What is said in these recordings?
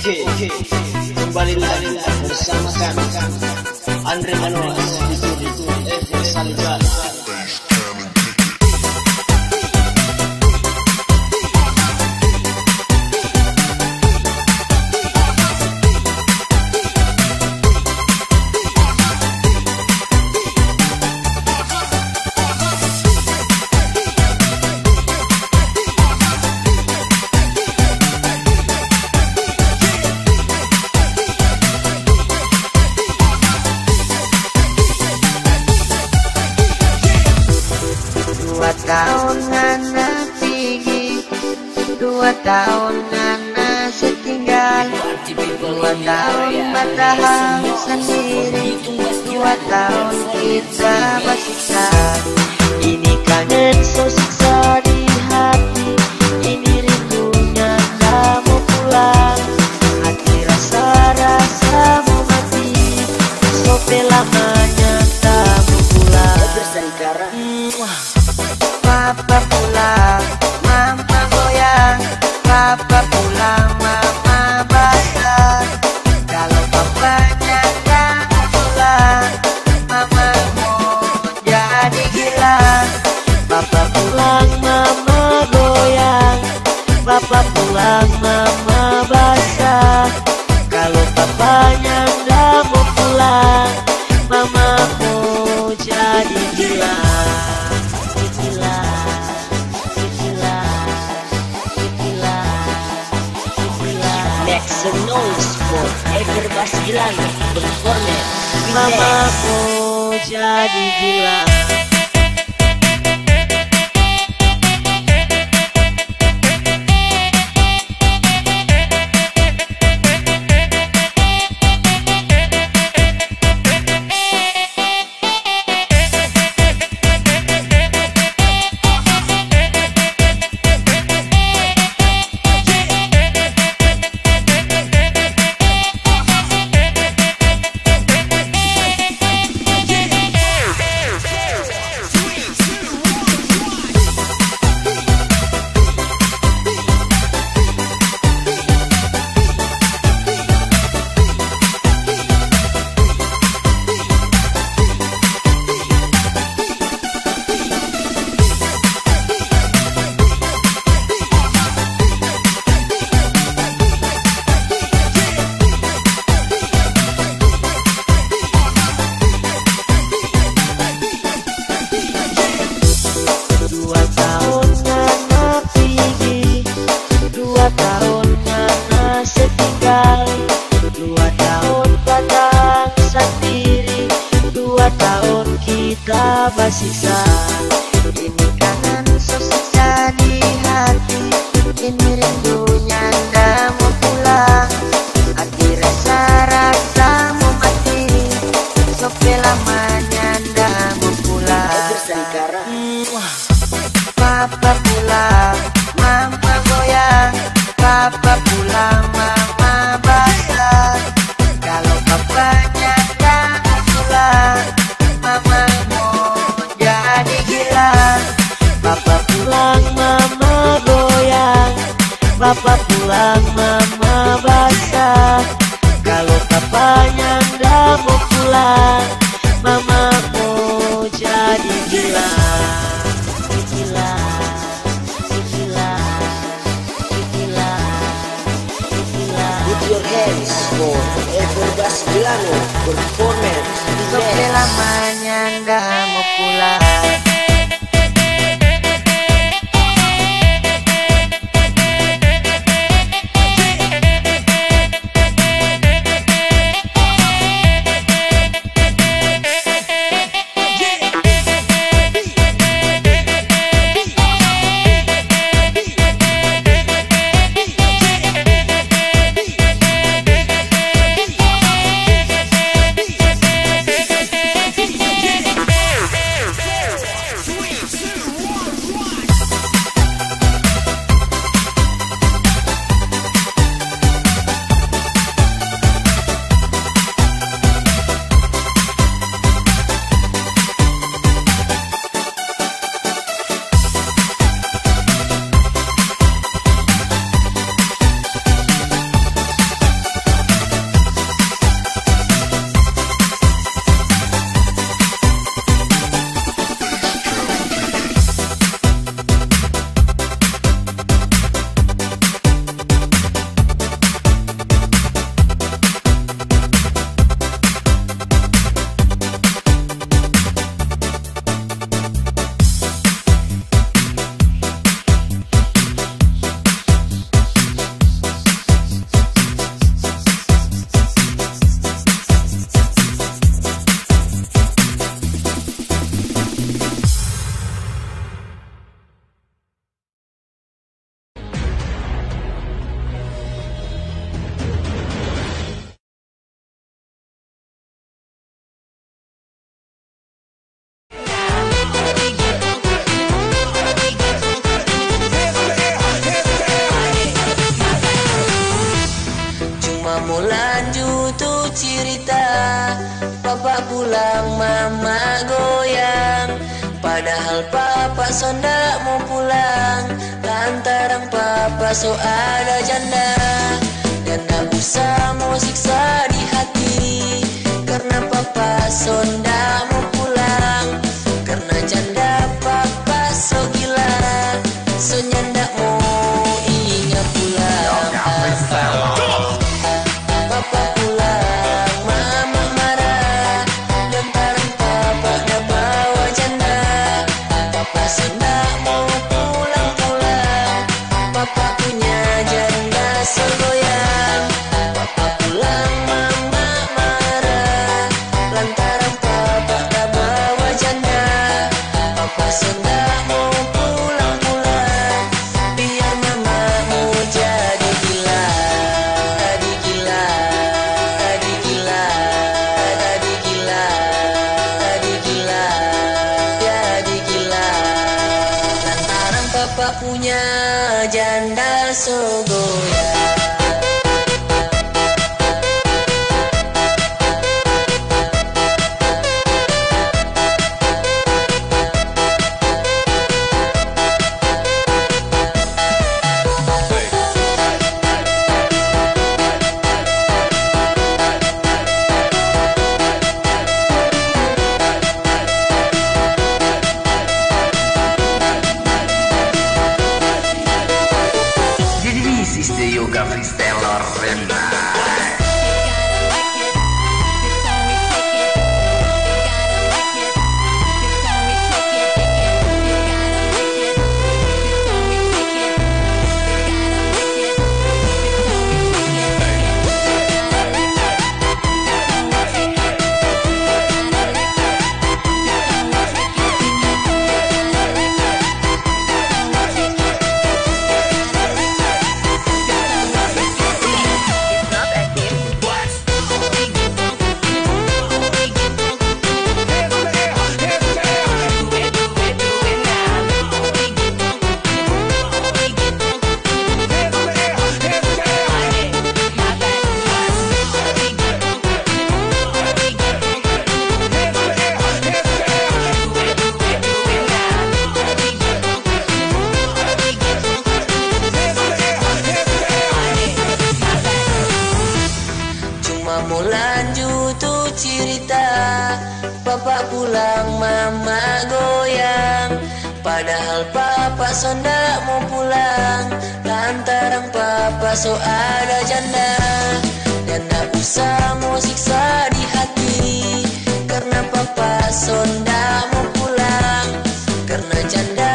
Oke, oke, kembali lagi bersama kami Andre Manoas di Turi Salibana. Tahun kita bersama. Mama ku jadi gila. janda mau pulang. Lantaran papa so ada janda. Dan tak usah mau siksa di hati. Karena papa sonda Sugar Freestyle Arena. janda mau pulang. Lantaran papa so ada janda. Dan tak usah mau siksa di hati. Karena papa so mau pulang. Karena janda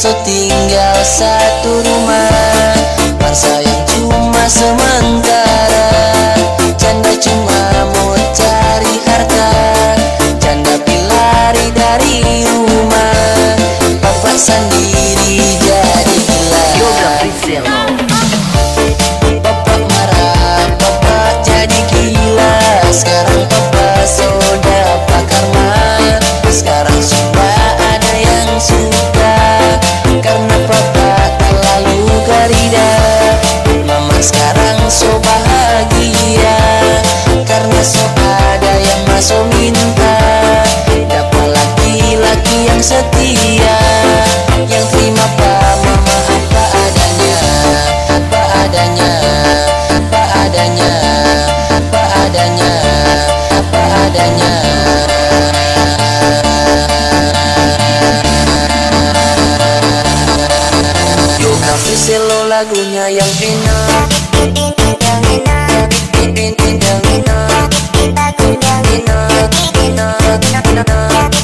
só lagunya yang enak yang enak yang enak yang enak yang enak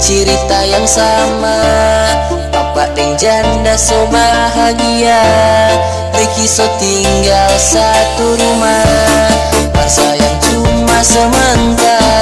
cerita yang sama. Papa dan janda so bahagia Riki so tinggal satu rumah. Masa yang cuma sementara.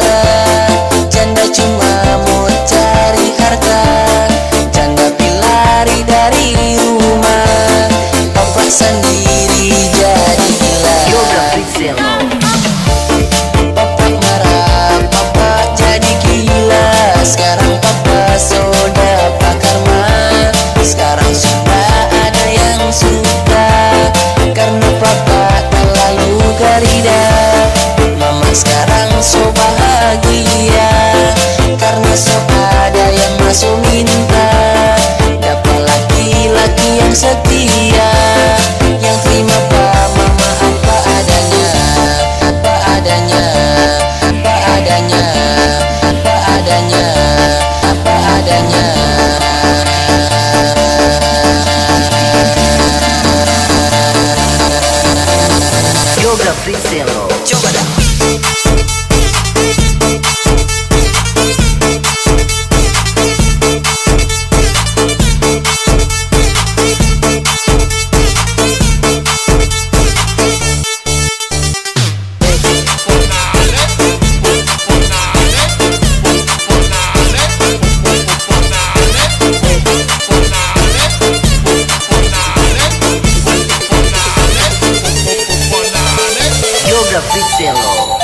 Piccelo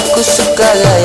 Aku suka gaya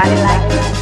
I like it.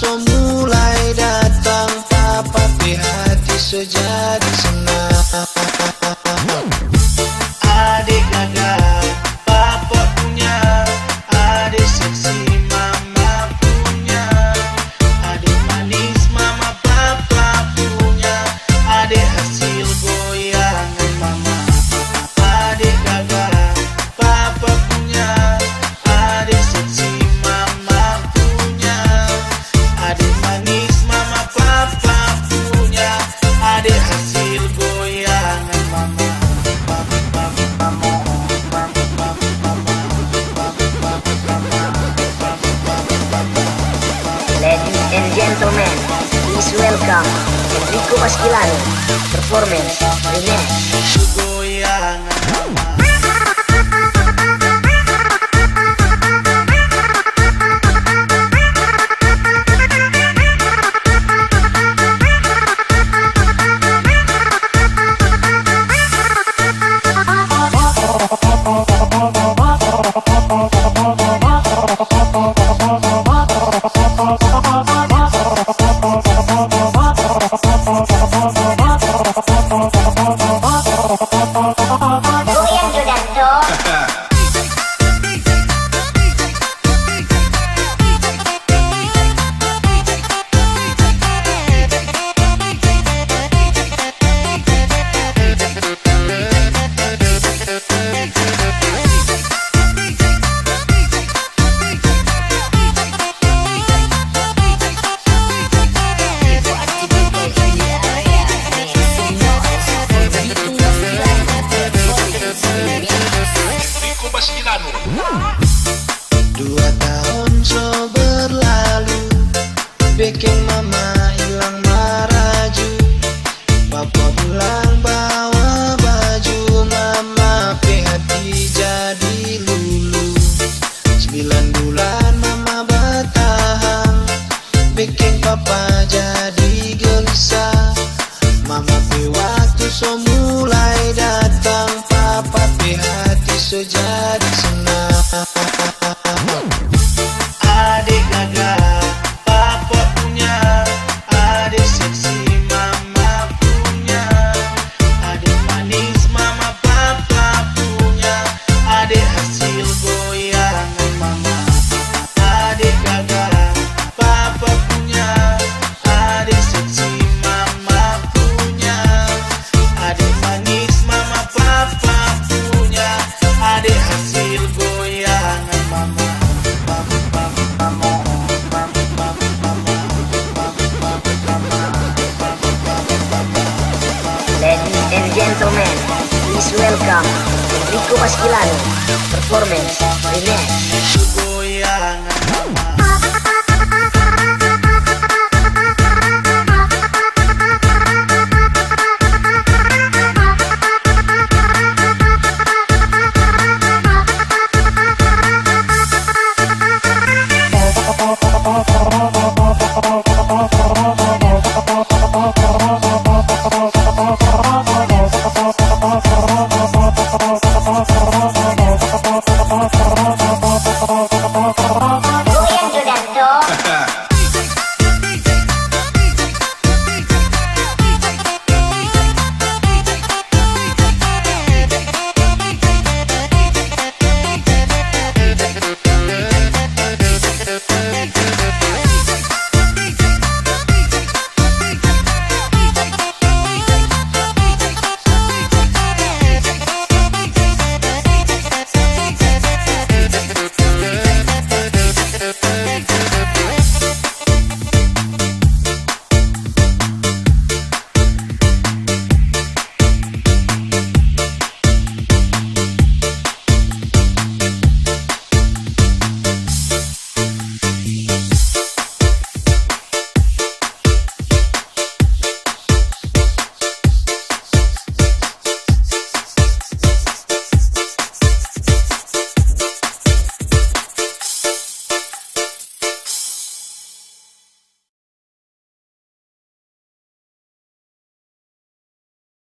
So mulai datang papa di hati sejati.